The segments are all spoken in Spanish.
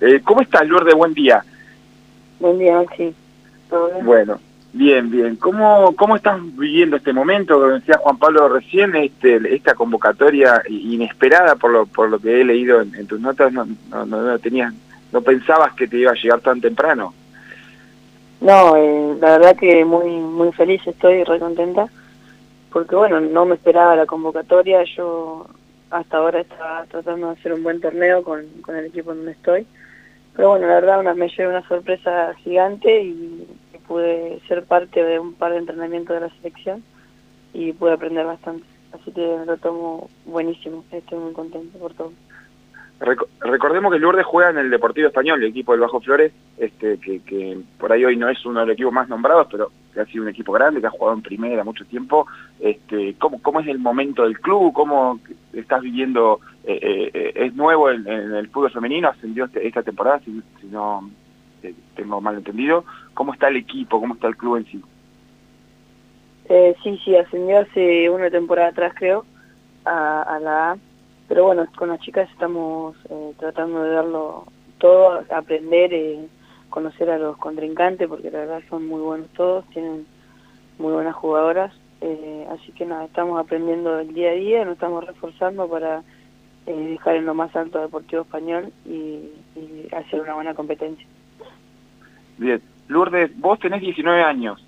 Eh, ¿Cómo estás, Lourdes? Buen día. Buen día, sí. Bueno, bien, bien. ¿Cómo, ¿Cómo estás viviendo este momento? Como decía Juan Pablo recién, este, esta convocatoria inesperada por lo, por lo que he leído en, tus notas, no, no, no, tenías, no pensabas que te iba a llegar tan temprano. No, eh, la verdad que muy muy feliz estoy, re contenta, porque bueno, no me esperaba la convocatoria, yo hasta ahora estaba tratando de hacer un buen torneo con, con el equipo donde estoy, pero bueno, la verdad una, me llevé una sorpresa gigante y, pude ser parte de un par de entrenamientos de la selección y pude aprender bastante, así que lo tomo buenísimo, estoy muy contento por todo recordemos que Lourdes juega en el Deportivo Español, el equipo del Bajo Flores, este, que, por ahí hoy no es uno de los equipos más nombrados, pero que ha sido un equipo grande, que ha jugado en primera mucho tiempo. Este, ¿cómo, ¿Cómo es el momento del club? ¿Cómo estás viviendo? Eh, eh, ¿Es nuevo en, el fútbol femenino? ¿Ascendió este, esta temporada? Si, no eh, tengo mal entendido. ¿Cómo está el equipo? ¿Cómo está el club en sí? sí, sí, ascendió hace una temporada atrás, creo, a, a la A pero bueno, con las chicas estamos eh, tratando de darlo todo, aprender, eh, conocer a los contrincantes, porque la verdad son muy buenos todos, tienen muy buenas jugadoras, eh, así que nada, estamos aprendiendo el día a día, nos estamos reforzando para dejar en lo más alto Deportivo Español y, hacer una buena competencia. Bien, Lourdes, vos tenés 19 años.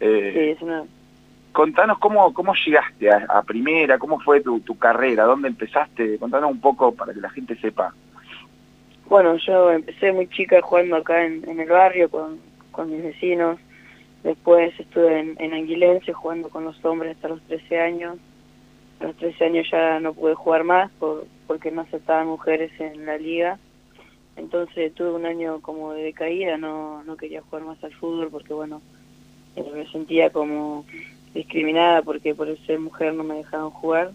sí, 19 contanos cómo, cómo llegaste a, primera, cómo fue tu, tu, carrera, dónde empezaste, contanos un poco para que la gente sepa. Bueno, yo empecé muy chica jugando acá en, el barrio con, con, mis vecinos, después estuve en, en Anguilense jugando con los hombres hasta los 13 años, a los 13 años ya no pude jugar más por, porque no aceptaban mujeres en la liga, entonces tuve un año como de decaída, no, no quería jugar más al fútbol porque bueno, eh, me sentía como discriminada porque por ser mujer no me dejaban jugar.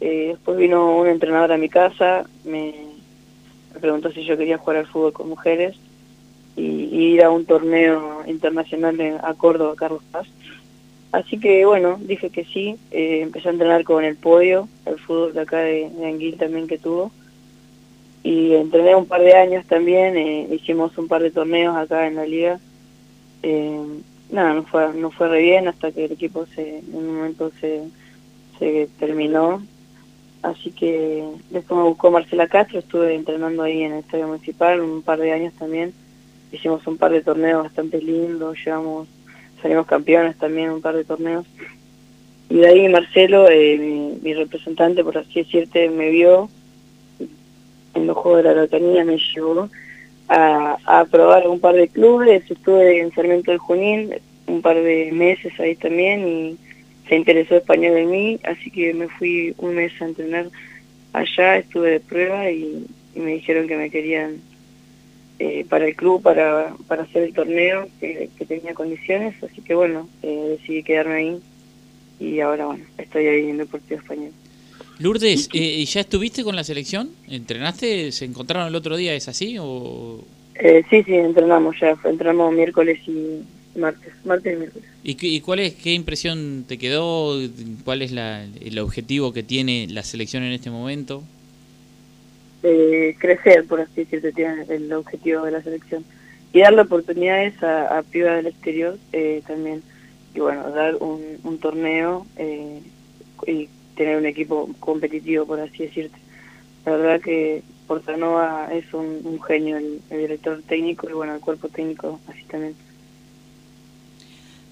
Eh, después vino un entrenador a mi casa, me, preguntó si yo quería jugar al fútbol con mujeres y, ir a un torneo internacional a Córdoba, Carlos Paz. Así que bueno, dije que sí, eh, empecé a entrenar con el podio, el fútbol de acá de, Anguil también que tuvo. Y entrené un par de años también, eh, hicimos un par de torneos acá en la liga. Nada, no fue, no fue re bien hasta que el equipo se, en un momento se, se terminó. Así que después me buscó Marcela Castro, estuve entrenando ahí en el Estadio Municipal un par de años también. Hicimos un par de torneos bastante lindos, llevamos, salimos campeones también un par de torneos. Y de ahí Marcelo, eh, mi, representante, por así decirte, me vio en los Juegos de la Lotería, me llevó a, a probar un par de clubes, estuve en Sarmiento de Junín un par de meses ahí también y se interesó español en mí, así que me fui un mes a entrenar allá, estuve de prueba y, me dijeron que me querían eh, para el club, para, para hacer el torneo, que, tenía condiciones, así que bueno, eh, decidí quedarme ahí y ahora bueno, estoy ahí en Deportivo Español. Lourdes, eh, ¿ya estuviste con la selección? ¿Entrenaste? ¿Se encontraron el otro día? ¿Es así? O... Eh, sí, sí, entrenamos ya. Entrenamos miércoles y martes. Martes y miércoles. ¿Y, cuál es, qué impresión te quedó? ¿Cuál es el objetivo que tiene la selección en este momento? Eh, crecer, por así decirlo, tiene el objetivo de la selección. Y darle oportunidades a, a pibas del exterior eh, también. Y bueno, dar un, un torneo y tener un equipo competitivo, por así decirte. La verdad que Portanova es un, genio, el, director técnico y bueno, el cuerpo técnico así también.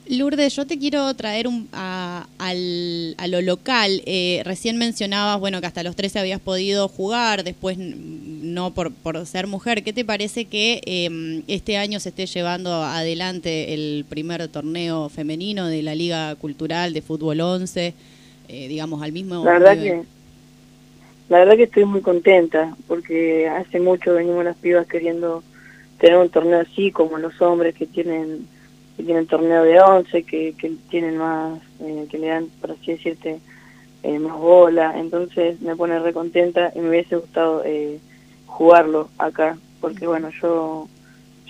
Lourdes, yo te quiero traer un, a, al, a lo local. Eh, recién mencionabas, bueno, que hasta los 13 habías podido jugar, después no por, ser mujer. ¿Qué te parece que em, este año se esté llevando adelante el primer torneo femenino de la Liga Cultural de Fútbol 11? Eh, digamos, al mismo la verdad que La verdad que estoy muy contenta, porque hace mucho venimos las pibas queriendo tener un torneo así, como los hombres que tienen que tienen torneo de 11, que, que tienen más, eh, que le dan, por así decirte, eh, más bola. Entonces me pone re contenta y me hubiese gustado jugarlo acá, porque bueno, yo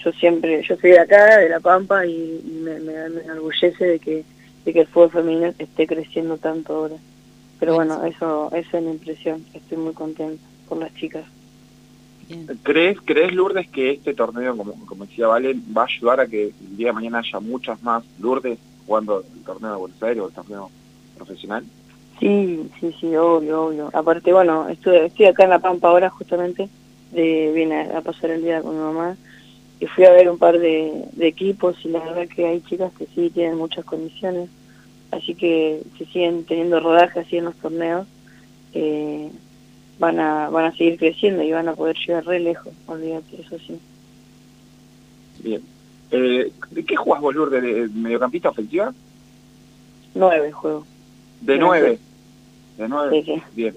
yo siempre, yo soy de acá, de La Pampa, y, me, me, me enorgullece de que y que el fútbol femenino esté creciendo tanto ahora. Pero bueno, eso, esa es mi impresión. Estoy muy contenta por las chicas. ¿Crees, ¿Crees, Lourdes, que este torneo, como, como decía Valen, va a ayudar a que el día de mañana haya muchas más Lourdes jugando el torneo de Buenos Aires o el torneo profesional? Sí, sí, sí, obvio, obvio. Aparte, bueno, estoy, estoy acá en La Pampa ahora justamente, de, vine a, pasar el día con mi mamá y fui a ver un par de, equipos y la verdad que hay chicas que sí tienen muchas condiciones, así que se siguen teniendo rodaje así en los torneos, eh, van a van a seguir creciendo y van a poder llegar re lejos, olvídate, eso sí. Bien. Eh, ¿De qué jugás vos, Lourdes? ¿De mediocampista ofensiva? Nueve juego. ¿De nueve? ¿De nueve? Bien,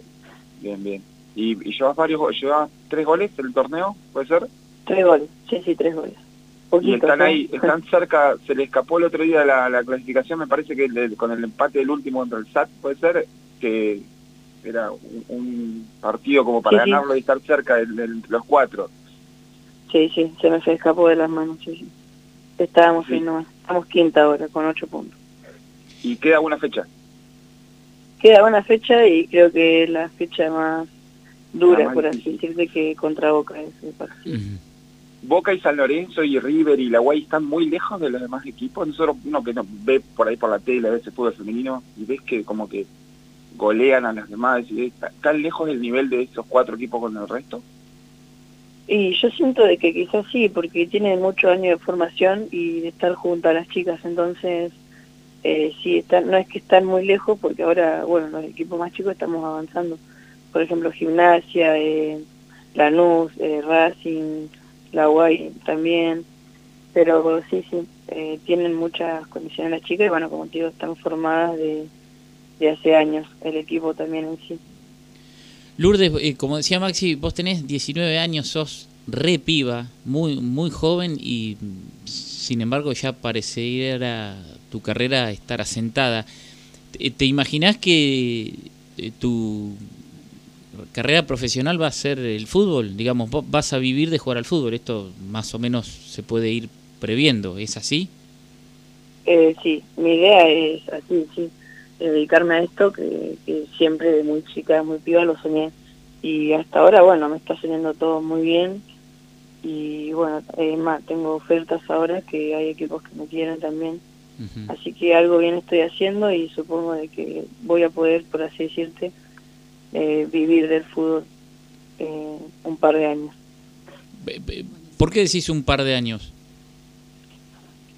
bien, bien. ¿Y, y llevas varios, llevas tres goles en el torneo, puede ser? Tres goles, sí, sí, tres goles. y están ahí, están cerca, se le escapó el otro día la, la clasificación, me parece que con el empate del último contra el SAT, puede ser que era un, partido como para ganarlo y estar cerca de, los cuatro. Sí, sí, se me escapó de las manos, sí, sí. Estábamos bien estamos quinta ahora, con ocho puntos. ¿Y queda una fecha? Queda una fecha y creo que es la fecha más dura, por así decirte, que contra Boca ese partido. Boca y San Lorenzo y River y la Guay están muy lejos de los demás equipos. Nosotros, uno que nos ve por ahí por la tele, a veces fútbol femenino, y ves que como que golean a las demás, y ¿están lejos del nivel de esos cuatro equipos con el resto? Y yo siento de que quizás sí, porque tienen muchos años de formación y de estar junto a las chicas, entonces eh, sí, están, no es que están muy lejos, porque ahora, bueno, los equipos más chicos estamos avanzando. Por ejemplo, Gimnasia, eh, Lanús, eh, Racing, La Guay también, pero sí, sí, eh, tienen muchas condiciones las chicas y bueno, como te digo, están formadas de, de hace años, el equipo también en sí. Lourdes, eh, como decía Maxi, vos tenés 19 años, sos re piba, muy, muy joven y sin embargo ya pareciera tu carrera estar asentada. ¿Te, imaginás que eh, tu carrera profesional va a ser el fútbol? Digamos, vos vas a vivir de jugar al fútbol. Esto más o menos se puede ir previendo, ¿es así? Eh, sí, mi idea es así, sí dedicarme a esto que, siempre de muy chica, muy piba lo soñé. Y hasta ahora, bueno, me está saliendo todo muy bien. Y bueno, más, tengo ofertas ahora que hay equipos que me quieren también. Así que algo bien estoy haciendo y supongo de que voy a poder, por así decirte, eh, vivir del fútbol eh, un par de años. ¿Por qué decís un par de años?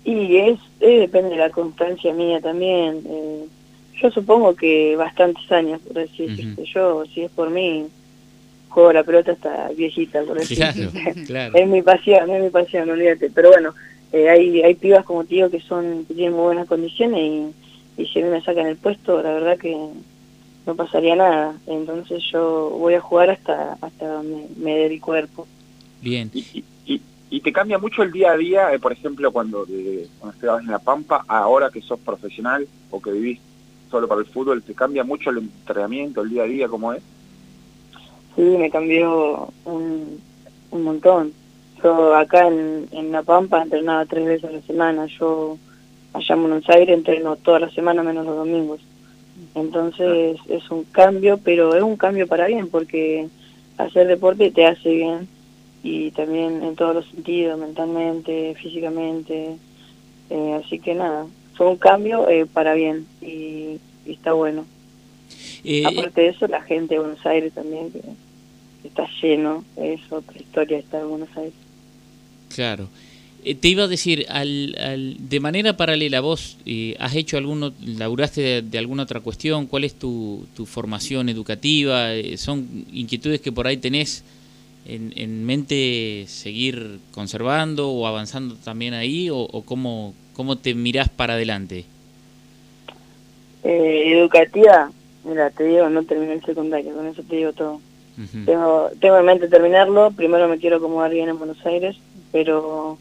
Y es, depende de la constancia mía también. Eh, yo supongo que bastantes años, por así decirte. Yo, si es por mí, juego la pelota hasta viejita, por así claro, Es mi pasión, es mi pasión, olvídate. Pero bueno, eh, hay, hay pibas como tío que son que tienen muy buenas condiciones y, y si a mí me sacan el puesto, la verdad que no pasaría nada. Entonces yo voy a jugar hasta hasta donde me dé el cuerpo. Bien. Y, y, y te cambia mucho el día a día, eh, por ejemplo, cuando, de, cuando estabas en La Pampa, ahora que sos profesional o que vivís solo para el fútbol, ¿te cambia mucho el entrenamiento, el día a día, cómo es? Sí, me cambió un, un montón. Yo acá en, en La Pampa entrenaba tres veces a la semana. Yo allá en Buenos Aires entreno toda la semana menos los domingos. Entonces es un cambio, pero es un cambio para bien porque hacer deporte te hace bien y también en todos los sentidos, mentalmente, físicamente. Eh, así que nada, fue un cambio eh, para bien y, está bueno. Eh, Aparte de eso, la gente de Buenos Aires también, que, está lleno, es otra historia estar en Buenos Aires. Claro. Eh, te iba a decir, al, de manera paralela, vos has hecho alguno, laburaste de, alguna otra cuestión, ¿cuál es tu, tu formación educativa? ¿Son inquietudes que por ahí tenés en, en mente seguir conservando o avanzando también ahí o, o cómo, ¿Cómo te mirás para adelante? Eh, educativa, mira, te digo, no terminé el secundario, con eso te digo todo. tengo, tengo en mente terminarlo, primero me quiero acomodar bien en Buenos Aires, pero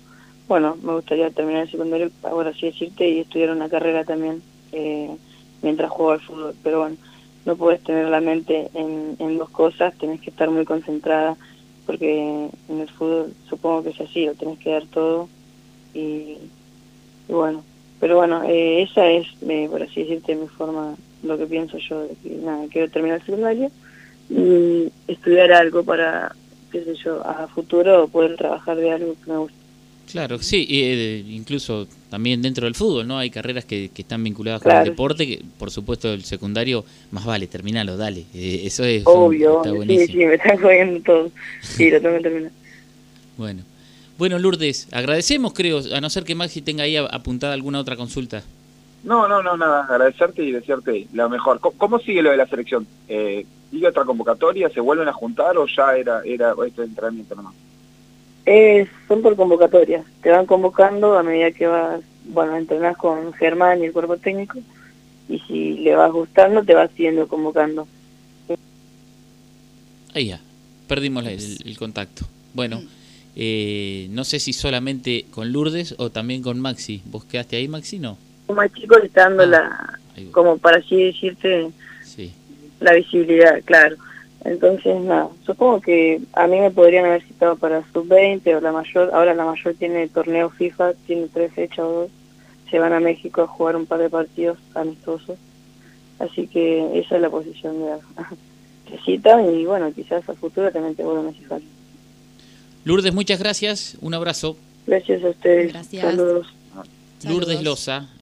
bueno, me gustaría terminar el secundario, ahora sí decirte, y estudiar una carrera también eh, mientras juego al fútbol, pero bueno, no puedes tener la mente en, en dos cosas, tenés que estar muy concentrada, porque en el fútbol supongo que es así, lo tenés que dar todo y bueno, pero bueno, eh, esa es, eh, por así decirte, mi forma, lo que pienso yo, nada, quiero terminar el secundario y estudiar algo para, qué sé yo, a futuro poder trabajar de algo que me gusta. Claro, sí, eh, incluso también dentro del fútbol, ¿no? Hay carreras que, que están vinculadas con el deporte, que por supuesto el secundario, más vale, terminalo, dale. Eh, eso es... Obvio, sí, sí, me están jodiendo todo. Sí, lo tengo que terminar. bueno. Bueno, Lourdes, agradecemos, creo, a no ser que Maxi tenga ahí apuntada alguna otra consulta. No, no, no, nada, agradecerte y desearte lo mejor. ¿Cómo, sigue lo de la selección? Eh, ¿Sigue otra convocatoria? ¿Se vuelven a juntar o ya era, era este entrenamiento nomás? Eh, son por convocatoria. Te van convocando a medida que vas, bueno, entrenás con Germán y el cuerpo técnico y si le vas gustando te vas siguiendo convocando. Ahí ya, perdimos el, contacto. Bueno. Mm. Eh, no sé si solamente con Lourdes o también con Maxi. ¿Vos quedaste ahí, Maxi? No. Más chicos está dando ah, la, como para así decirte, la visibilidad, claro. Entonces, nada, supongo que a mí me podrían haber citado para sub-20 o la mayor, ahora la mayor tiene torneo FIFA, tiene tres fechas o dos, se van a México a jugar un par de partidos amistosos, así que esa es la posición de que citan y bueno, quizás a futuro también te vuelvan a citar. Lourdes, muchas gracias. Un abrazo. Gracias a ustedes. Saludos. Lourdes Loza,